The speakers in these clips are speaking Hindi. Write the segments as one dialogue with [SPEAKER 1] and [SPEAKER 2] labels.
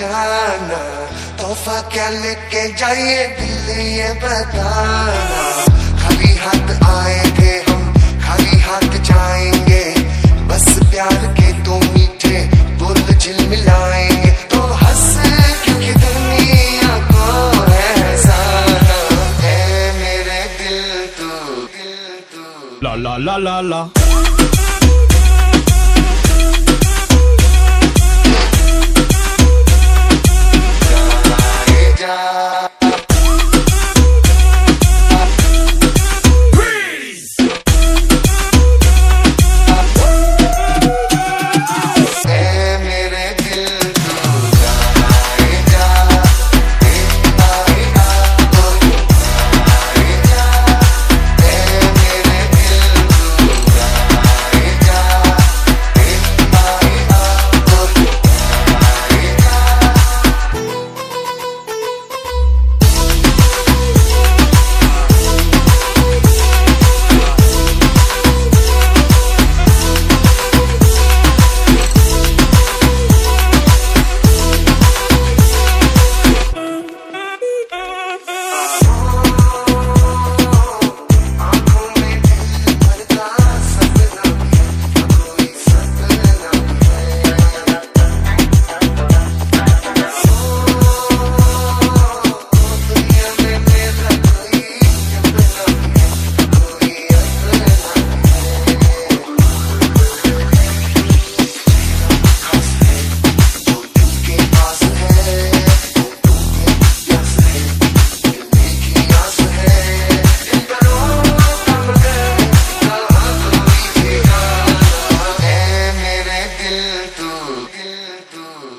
[SPEAKER 1] जाना, तोहफा क्या लेके जाइए दिल ये बताना। खाली हाथ आए थे हम, खाली हाथ जाएँगे। बस प्यार के दो मीठे बोल झिलमिलाएँगे तो हंस, क्योंकि दुनिया को है मेरे दिल तू दिल तू। ला ला ला ला ला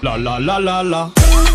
[SPEAKER 2] La la la la la.